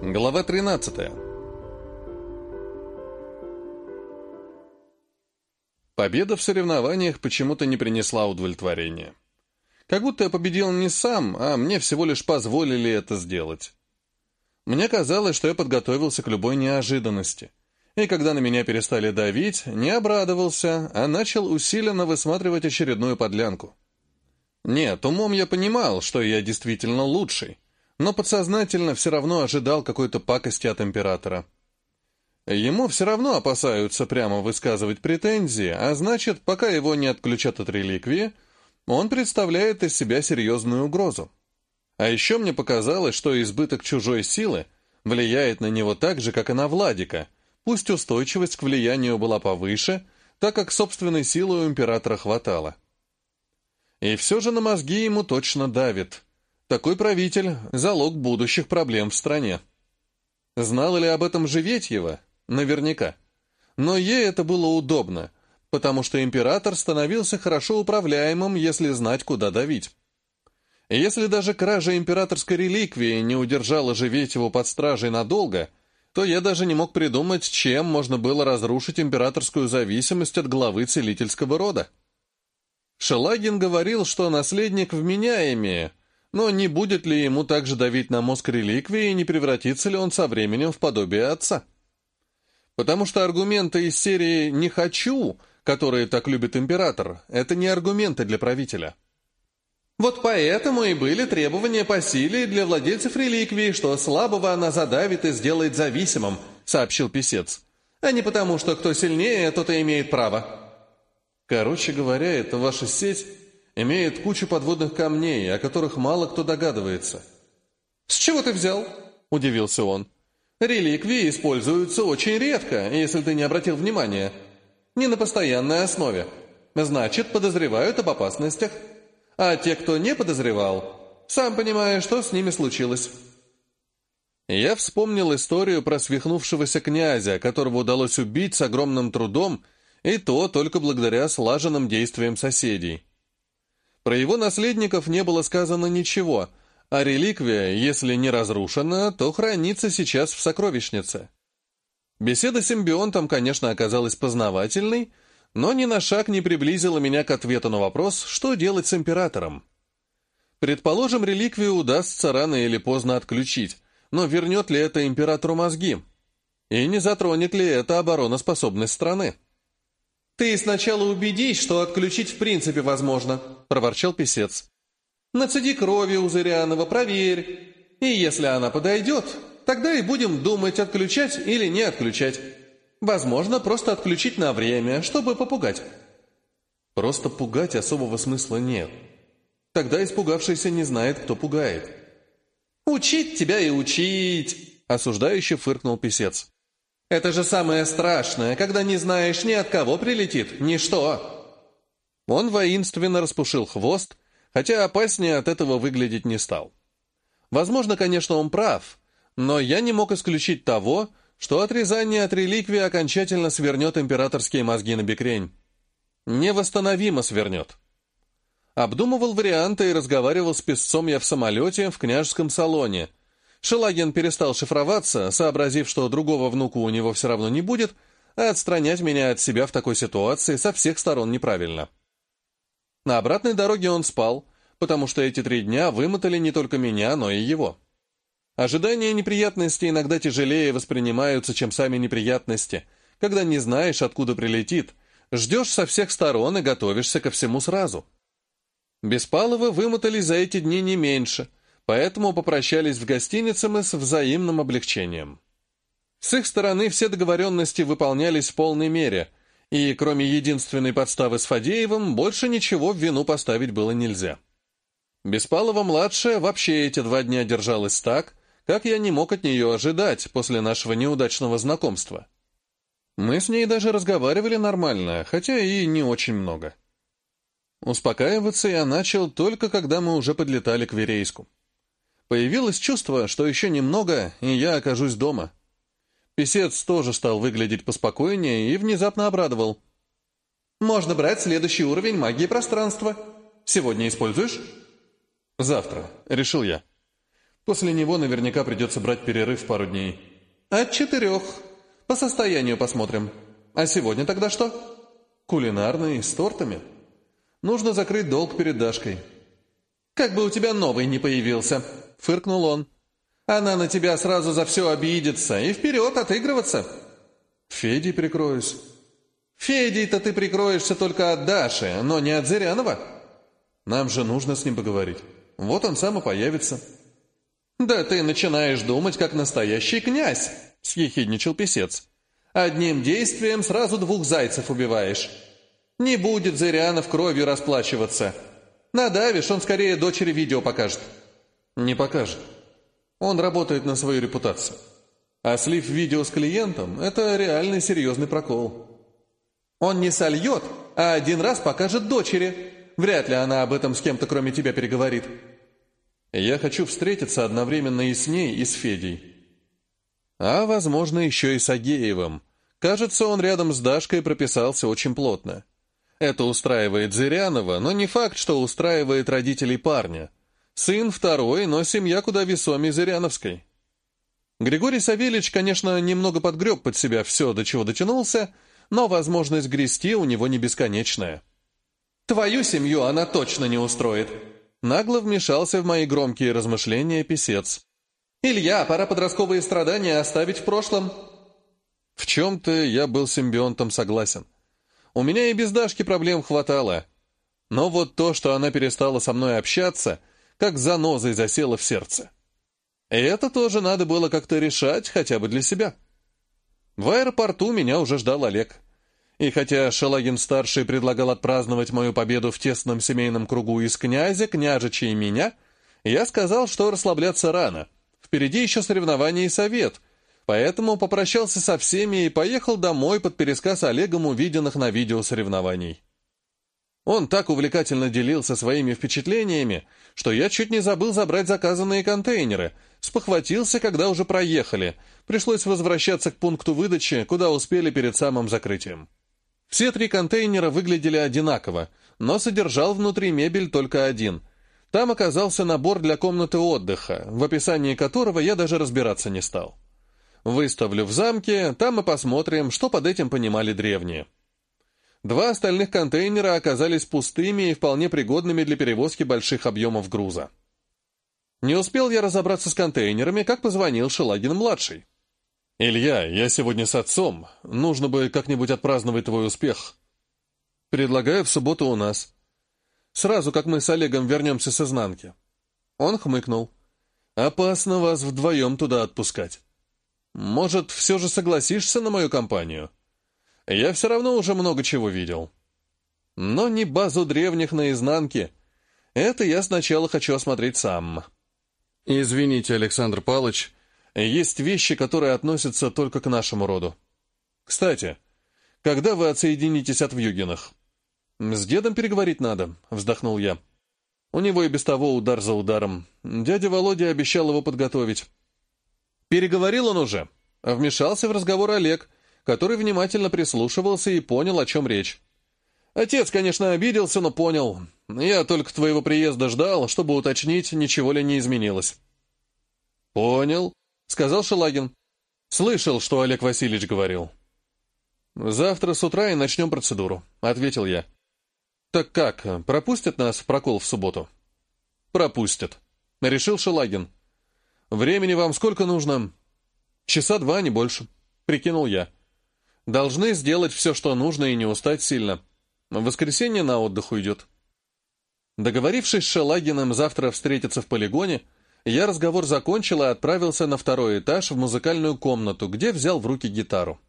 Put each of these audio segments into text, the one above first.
Глава 13 Победа в соревнованиях почему-то не принесла удовлетворения. Как будто я победил не сам, а мне всего лишь позволили это сделать. Мне казалось, что я подготовился к любой неожиданности. И когда на меня перестали давить, не обрадовался, а начал усиленно высматривать очередную подлянку. Нет, умом я понимал, что я действительно лучший, но подсознательно все равно ожидал какой-то пакости от императора. Ему все равно опасаются прямо высказывать претензии, а значит, пока его не отключат от реликвии, он представляет из себя серьезную угрозу. А еще мне показалось, что избыток чужой силы влияет на него так же, как и на Владика, пусть устойчивость к влиянию была повыше, так как собственной силы у императора хватало. И все же на мозги ему точно давит. Такой правитель – залог будущих проблем в стране. Знала ли об этом Живетьева? Наверняка. Но ей это было удобно, потому что император становился хорошо управляемым, если знать, куда давить. Если даже кража императорской реликвии не удержала Живетьеву под стражей надолго, то я даже не мог придумать, чем можно было разрушить императорскую зависимость от главы целительского рода. Шелагин говорил, что наследник вменяемее, но не будет ли ему также давить на мозг реликвии и не превратится ли он со временем в подобие отца? Потому что аргументы из серии «не хочу», которые так любит император, это не аргументы для правителя. Вот поэтому и были требования по силе для владельцев реликвии, что слабого она задавит и сделает зависимым, сообщил писец. А не потому, что кто сильнее, тот и имеет право. Короче говоря, эта ваша сеть имеет кучу подводных камней, о которых мало кто догадывается. «С чего ты взял?» – удивился он. «Реликвии используются очень редко, если ты не обратил внимания. Не на постоянной основе. Значит, подозревают об опасностях. А те, кто не подозревал, сам понимаешь, что с ними случилось». Я вспомнил историю про свихнувшегося князя, которого удалось убить с огромным трудом – и то только благодаря слаженным действиям соседей. Про его наследников не было сказано ничего, а реликвия, если не разрушена, то хранится сейчас в сокровищнице. Беседа с симбионтом, конечно, оказалась познавательной, но ни на шаг не приблизила меня к ответу на вопрос, что делать с императором. Предположим, реликвию удастся рано или поздно отключить, но вернет ли это императору мозги? И не затронет ли это обороноспособность страны? «Ты сначала убедись, что отключить в принципе возможно», — проворчал писец. «Нацеди крови у Зырянова, проверь. И если она подойдет, тогда и будем думать, отключать или не отключать. Возможно, просто отключить на время, чтобы попугать». Просто пугать особого смысла нет. Тогда испугавшийся не знает, кто пугает. «Учить тебя и учить!» — осуждающе фыркнул писец. Это же самое страшное, когда не знаешь ни от кого прилетит, ни что. Он воинственно распушил хвост, хотя опаснее от этого выглядеть не стал. Возможно, конечно, он прав, но я не мог исключить того, что отрезание от реликвии окончательно свернет императорские мозги на бекрень. Невосстановимо свернет. Обдумывал варианты и разговаривал с песцом я в самолете в княжеском салоне, Шелагин перестал шифроваться, сообразив, что другого внука у него все равно не будет, а отстранять меня от себя в такой ситуации со всех сторон неправильно. На обратной дороге он спал, потому что эти три дня вымотали не только меня, но и его. Ожидания неприятностей иногда тяжелее воспринимаются, чем сами неприятности, когда не знаешь, откуда прилетит, ждешь со всех сторон и готовишься ко всему сразу. Беспаловы вымотались за эти дни не меньше – поэтому попрощались в гостинице мы с взаимным облегчением. С их стороны все договоренности выполнялись в полной мере, и кроме единственной подставы с Фадеевым, больше ничего в вину поставить было нельзя. Беспалова-младшая вообще эти два дня держалась так, как я не мог от нее ожидать после нашего неудачного знакомства. Мы с ней даже разговаривали нормально, хотя и не очень много. Успокаиваться я начал только когда мы уже подлетали к Верейску. Появилось чувство, что еще немного, и я окажусь дома. Песец тоже стал выглядеть поспокойнее и внезапно обрадовал. «Можно брать следующий уровень магии пространства. Сегодня используешь?» «Завтра», — решил я. После него наверняка придется брать перерыв пару дней. От четырех. По состоянию посмотрим. А сегодня тогда что? Кулинарный, с тортами. Нужно закрыть долг перед Дашкой. «Как бы у тебя новый не появился», — фыркнул он. «Она на тебя сразу за все обидится и вперед отыгрываться». «Федей прикроюсь». «Федей-то ты прикроешься только от Даши, но не от Зырянова». «Нам же нужно с ним поговорить. Вот он сам и появится». «Да ты начинаешь думать, как настоящий князь», — съехидничал писец. «Одним действием сразу двух зайцев убиваешь». Не будет Зырянов кровью расплачиваться. Надавишь, он скорее дочери видео покажет. Не покажет. Он работает на свою репутацию. А слив видео с клиентом – это реальный серьезный прокол. Он не сольет, а один раз покажет дочери. Вряд ли она об этом с кем-то кроме тебя переговорит. Я хочу встретиться одновременно и с ней, и с Федей. А, возможно, еще и с Агеевым. Кажется, он рядом с Дашкой прописался очень плотно. Это устраивает Зырянова, но не факт, что устраивает родителей парня. Сын второй, но семья куда весомее Зыряновской. Григорий Савельич, конечно, немного подгреб под себя все, до чего дотянулся, но возможность грести у него не бесконечная. «Твою семью она точно не устроит!» Нагло вмешался в мои громкие размышления писец. «Илья, пора подростковые страдания оставить в прошлом». В чем-то я был симбионтом согласен. У меня и без Дашки проблем хватало. Но вот то, что она перестала со мной общаться, как занозой засела в сердце. И это тоже надо было как-то решать, хотя бы для себя. В аэропорту меня уже ждал Олег. И хотя Шалагин-старший предлагал отпраздновать мою победу в тесном семейном кругу из князя, княжича и меня, я сказал, что расслабляться рано. Впереди еще соревнования и совет — Поэтому попрощался со всеми и поехал домой под пересказ Олегом увиденных на видео соревнований. Он так увлекательно делился своими впечатлениями, что я чуть не забыл забрать заказанные контейнеры, спохватился, когда уже проехали, пришлось возвращаться к пункту выдачи, куда успели перед самым закрытием. Все три контейнера выглядели одинаково, но содержал внутри мебель только один. Там оказался набор для комнаты отдыха, в описании которого я даже разбираться не стал. Выставлю в замке, там мы посмотрим, что под этим понимали древние. Два остальных контейнера оказались пустыми и вполне пригодными для перевозки больших объемов груза. Не успел я разобраться с контейнерами, как позвонил Шелагин-младший. «Илья, я сегодня с отцом. Нужно бы как-нибудь отпраздновать твой успех. Предлагаю в субботу у нас. Сразу, как мы с Олегом вернемся с изнанки». Он хмыкнул. «Опасно вас вдвоем туда отпускать». Может, все же согласишься на мою компанию? Я все равно уже много чего видел. Но не базу древних наизнанке. Это я сначала хочу осмотреть сам. Извините, Александр Палыч, есть вещи, которые относятся только к нашему роду. Кстати, когда вы отсоединитесь от Вьюгинах? С дедом переговорить надо, вздохнул я. У него и без того удар за ударом. Дядя Володя обещал его подготовить. Переговорил он уже. Вмешался в разговор Олег, который внимательно прислушивался и понял, о чем речь. Отец, конечно, обиделся, но понял. Я только твоего приезда ждал, чтобы уточнить, ничего ли не изменилось. «Понял», — сказал Шелагин. «Слышал, что Олег Васильевич говорил». «Завтра с утра и начнем процедуру», — ответил я. «Так как, пропустят нас в прокол в субботу?» «Пропустят», — решил Шелагин. «Времени вам сколько нужно?» «Часа два, не больше», — прикинул я. «Должны сделать все, что нужно, и не устать сильно. В воскресенье на отдых уйдет». Договорившись с Шелагиным завтра встретиться в полигоне, я разговор закончил и отправился на второй этаж в музыкальную комнату, где взял в руки гитару.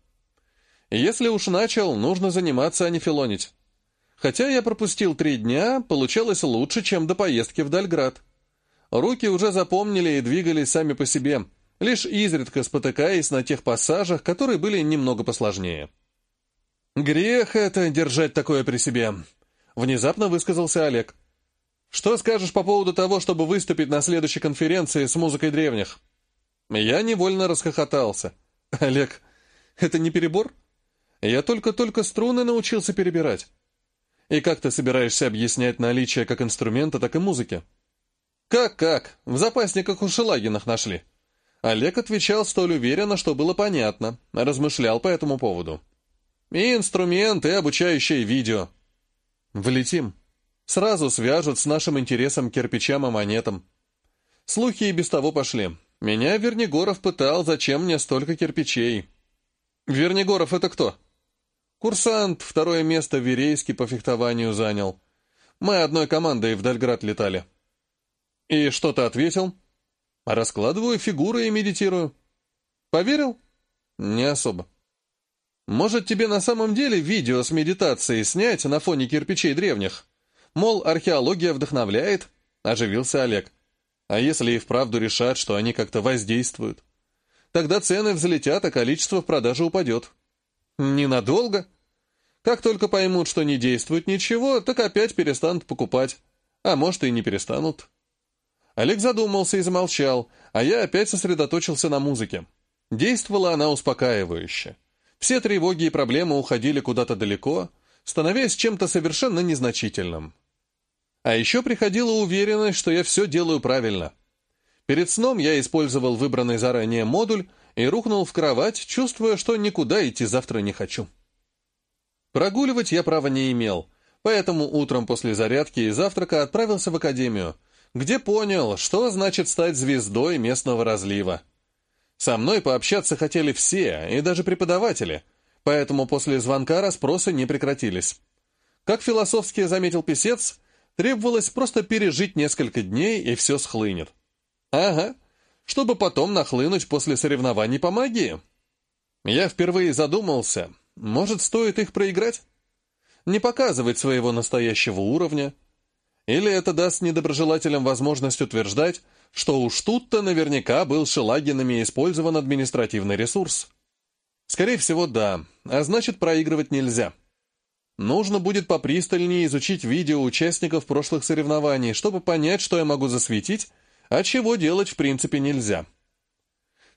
Если уж начал, нужно заниматься, а не филонить. Хотя я пропустил три дня, получалось лучше, чем до поездки в Дальград. Руки уже запомнили и двигались сами по себе, лишь изредка спотыкаясь на тех пассажах, которые были немного посложнее. «Грех это держать такое при себе», — внезапно высказался Олег. «Что скажешь по поводу того, чтобы выступить на следующей конференции с музыкой древних?» Я невольно расхохотался. «Олег, это не перебор? Я только-только струны научился перебирать. И как ты собираешься объяснять наличие как инструмента, так и музыки?» «Как-как? В запасниках у Шелагинах нашли». Олег отвечал столь уверенно, что было понятно, размышлял по этому поводу. «И инструменты, и обучающее видео». «Влетим. Сразу свяжут с нашим интересом кирпичам и монетам». Слухи и без того пошли. Меня Вернигоров пытал, зачем мне столько кирпичей. Вернигоров — это кто? Курсант, второе место в Верейске по фехтованию занял. Мы одной командой в Дальград летали. И что ты ответил? Раскладываю фигуры и медитирую. Поверил? Не особо. Может, тебе на самом деле видео с медитацией снять на фоне кирпичей древних? Мол, археология вдохновляет? Оживился Олег. А если и вправду решат, что они как-то воздействуют? Тогда цены взлетят, а количество в продаже упадет. Ненадолго. Как только поймут, что не действует ничего, так опять перестанут покупать. А может, и не перестанут. Олег задумался и замолчал, а я опять сосредоточился на музыке. Действовала она успокаивающе. Все тревоги и проблемы уходили куда-то далеко, становясь чем-то совершенно незначительным. А еще приходила уверенность, что я все делаю правильно. Перед сном я использовал выбранный заранее модуль и рухнул в кровать, чувствуя, что никуда идти завтра не хочу. Прогуливать я права не имел, поэтому утром после зарядки и завтрака отправился в академию, где понял, что значит стать звездой местного разлива. Со мной пообщаться хотели все, и даже преподаватели, поэтому после звонка расспросы не прекратились. Как философски заметил писец, Требовалось просто пережить несколько дней, и все схлынет. Ага, чтобы потом нахлынуть после соревнований по магии. Я впервые задумался, может, стоит их проиграть? Не показывать своего настоящего уровня? Или это даст недоброжелателям возможность утверждать, что уж тут-то наверняка был Шелагинами использован административный ресурс? Скорее всего, да, а значит, проигрывать нельзя. Нужно будет попристальнее изучить видео участников прошлых соревнований, чтобы понять, что я могу засветить, а чего делать в принципе нельзя.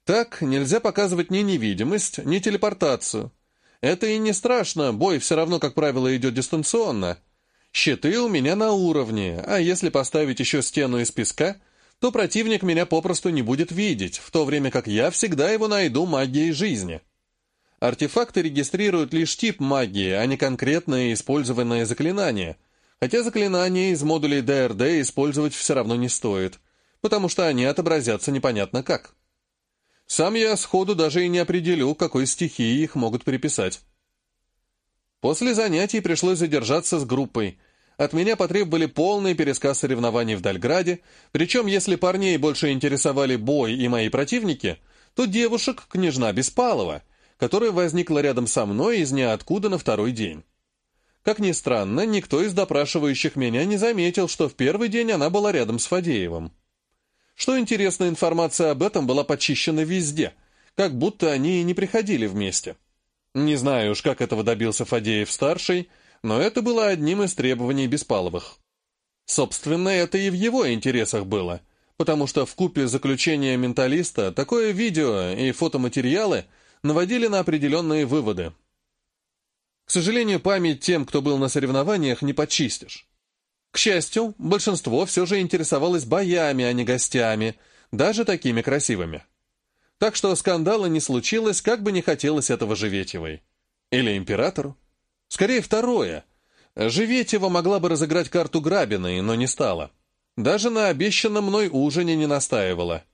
Так, нельзя показывать ни невидимость, ни телепортацию. Это и не страшно, бой все равно, как правило, идет дистанционно. Щиты у меня на уровне, а если поставить еще стену из песка, то противник меня попросту не будет видеть, в то время как я всегда его найду магией жизни. Артефакты регистрируют лишь тип магии, а не конкретное использованное заклинание, хотя заклинания из модулей ДРД использовать все равно не стоит, потому что они отобразятся непонятно как. Сам я сходу даже и не определю, какой стихии их могут приписать. После занятий пришлось задержаться с группой. От меня потребовали полный пересказ соревнований в Дальграде, причем если парней больше интересовали бой и мои противники, то девушек — княжна Беспалова — которая возникла рядом со мной из ниоткуда на второй день. Как ни странно, никто из допрашивающих меня не заметил, что в первый день она была рядом с Фадеевым. Что интересно, информация об этом была почищена везде, как будто они и не приходили вместе. Не знаю уж, как этого добился Фадеев-старший, но это было одним из требований Беспаловых. Собственно, это и в его интересах было, потому что в купе заключения менталиста такое видео и фотоматериалы – наводили на определенные выводы. К сожалению, память тем, кто был на соревнованиях, не почистишь. К счастью, большинство все же интересовалось боями, а не гостями, даже такими красивыми. Так что скандала не случилось, как бы не хотелось этого Живетевой. Или императору. Скорее, второе. Живетева могла бы разыграть карту Грабиной, но не стала. Даже на обещанном мной ужине не настаивала.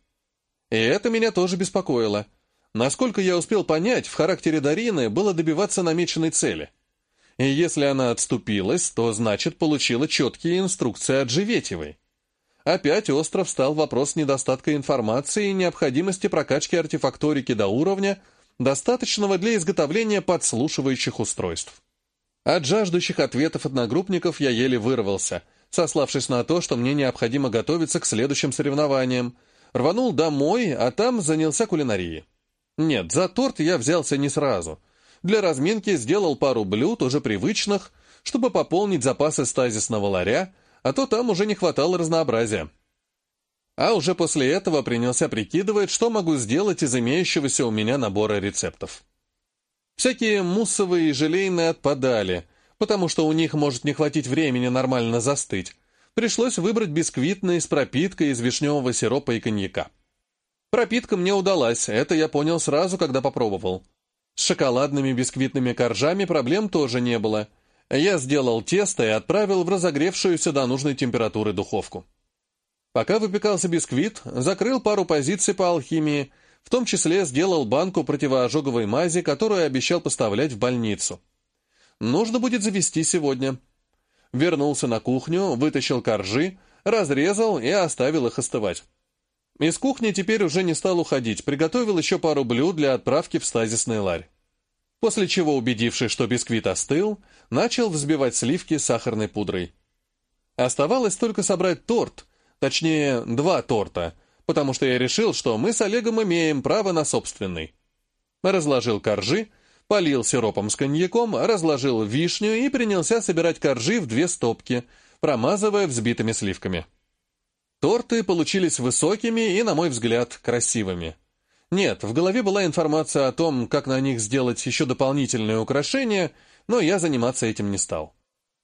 И это меня тоже беспокоило — Насколько я успел понять, в характере Дарины было добиваться намеченной цели. И если она отступилась, то, значит, получила четкие инструкции от Живетевой. Опять остров стал вопрос недостатка информации и необходимости прокачки артефакторики до уровня, достаточного для изготовления подслушивающих устройств. От жаждущих ответов одногруппников я еле вырвался, сославшись на то, что мне необходимо готовиться к следующим соревнованиям, рванул домой, а там занялся кулинарией. Нет, за торт я взялся не сразу. Для разминки сделал пару блюд, уже привычных, чтобы пополнить запасы стазисного ларя, а то там уже не хватало разнообразия. А уже после этого принялся прикидывать, что могу сделать из имеющегося у меня набора рецептов. Всякие муссовые и желейные отпадали, потому что у них может не хватить времени нормально застыть, Пришлось выбрать бисквитный с пропиткой из вишневого сиропа и коньяка. Пропитка мне удалась, это я понял сразу, когда попробовал. С шоколадными бисквитными коржами проблем тоже не было. Я сделал тесто и отправил в разогревшуюся до нужной температуры духовку. Пока выпекался бисквит, закрыл пару позиций по алхимии, в том числе сделал банку противоожоговой мази, которую обещал поставлять в больницу. Нужно будет завести сегодня. Вернулся на кухню, вытащил коржи, разрезал и оставил их остывать. Из кухни теперь уже не стал уходить, приготовил еще пару блюд для отправки в стазисный ларь. После чего, убедившись, что бисквит остыл, начал взбивать сливки сахарной пудрой. Оставалось только собрать торт, точнее, два торта, потому что я решил, что мы с Олегом имеем право на собственный. Разложил коржи, полил сиропом с коньяком, разложил вишню и принялся собирать коржи в две стопки, промазывая взбитыми сливками. Торты получились высокими и, на мой взгляд, красивыми. Нет, в голове была информация о том, как на них сделать еще дополнительные украшения, но я заниматься этим не стал.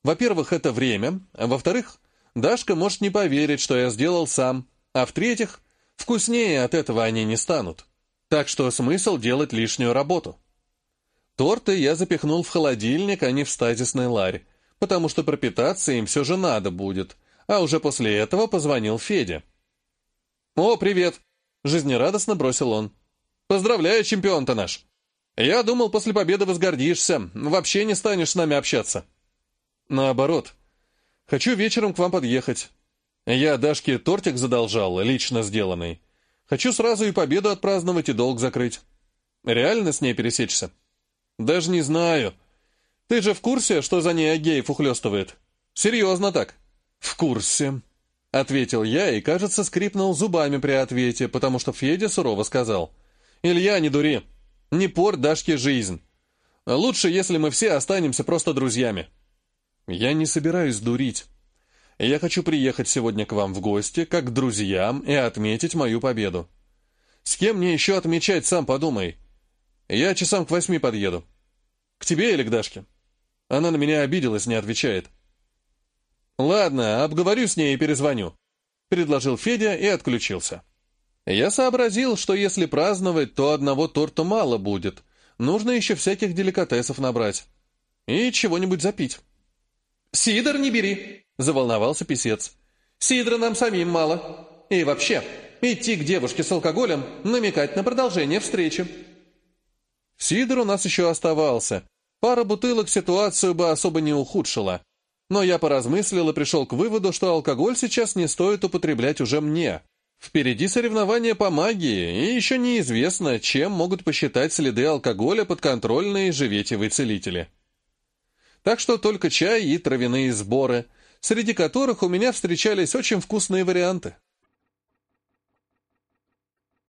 Во-первых, это время, во-вторых, Дашка может не поверить, что я сделал сам, а в-третьих, вкуснее от этого они не станут. Так что смысл делать лишнюю работу. Торты я запихнул в холодильник, а не в стазисный ларь, потому что пропитаться им все же надо будет, а уже после этого позвонил Федя. «О, привет!» — жизнерадостно бросил он. «Поздравляю, чемпион-то наш! Я думал, после победы возгордишься, вообще не станешь с нами общаться». «Наоборот. Хочу вечером к вам подъехать. Я Дашке тортик задолжал, лично сделанный. Хочу сразу и победу отпраздновать, и долг закрыть. Реально с ней пересечься?» «Даже не знаю. Ты же в курсе, что за ней Агеев ухлёстывает? Серьезно так?» «В курсе», — ответил я и, кажется, скрипнул зубами при ответе, потому что Федя сурово сказал. «Илья, не дури. Не порт Дашке жизнь. Лучше, если мы все останемся просто друзьями». «Я не собираюсь дурить. Я хочу приехать сегодня к вам в гости, как к друзьям, и отметить мою победу. С кем мне еще отмечать, сам подумай. Я часам к восьми подъеду. К тебе или к Дашке?» Она на меня обиделась, не отвечает. «Ладно, обговорю с ней и перезвоню», — предложил Федя и отключился. Я сообразил, что если праздновать, то одного торта мало будет. Нужно еще всяких деликатесов набрать. И чего-нибудь запить. «Сидор не бери», — заволновался писец. «Сидра нам самим мало. И вообще, идти к девушке с алкоголем, намекать на продолжение встречи». Сидор у нас еще оставался. Пара бутылок ситуацию бы особо не ухудшила. Но я поразмыслил и пришел к выводу, что алкоголь сейчас не стоит употреблять уже мне. Впереди соревнования по магии, и еще неизвестно, чем могут посчитать следы алкоголя подконтрольные живетевые целители. Так что только чай и травяные сборы, среди которых у меня встречались очень вкусные варианты.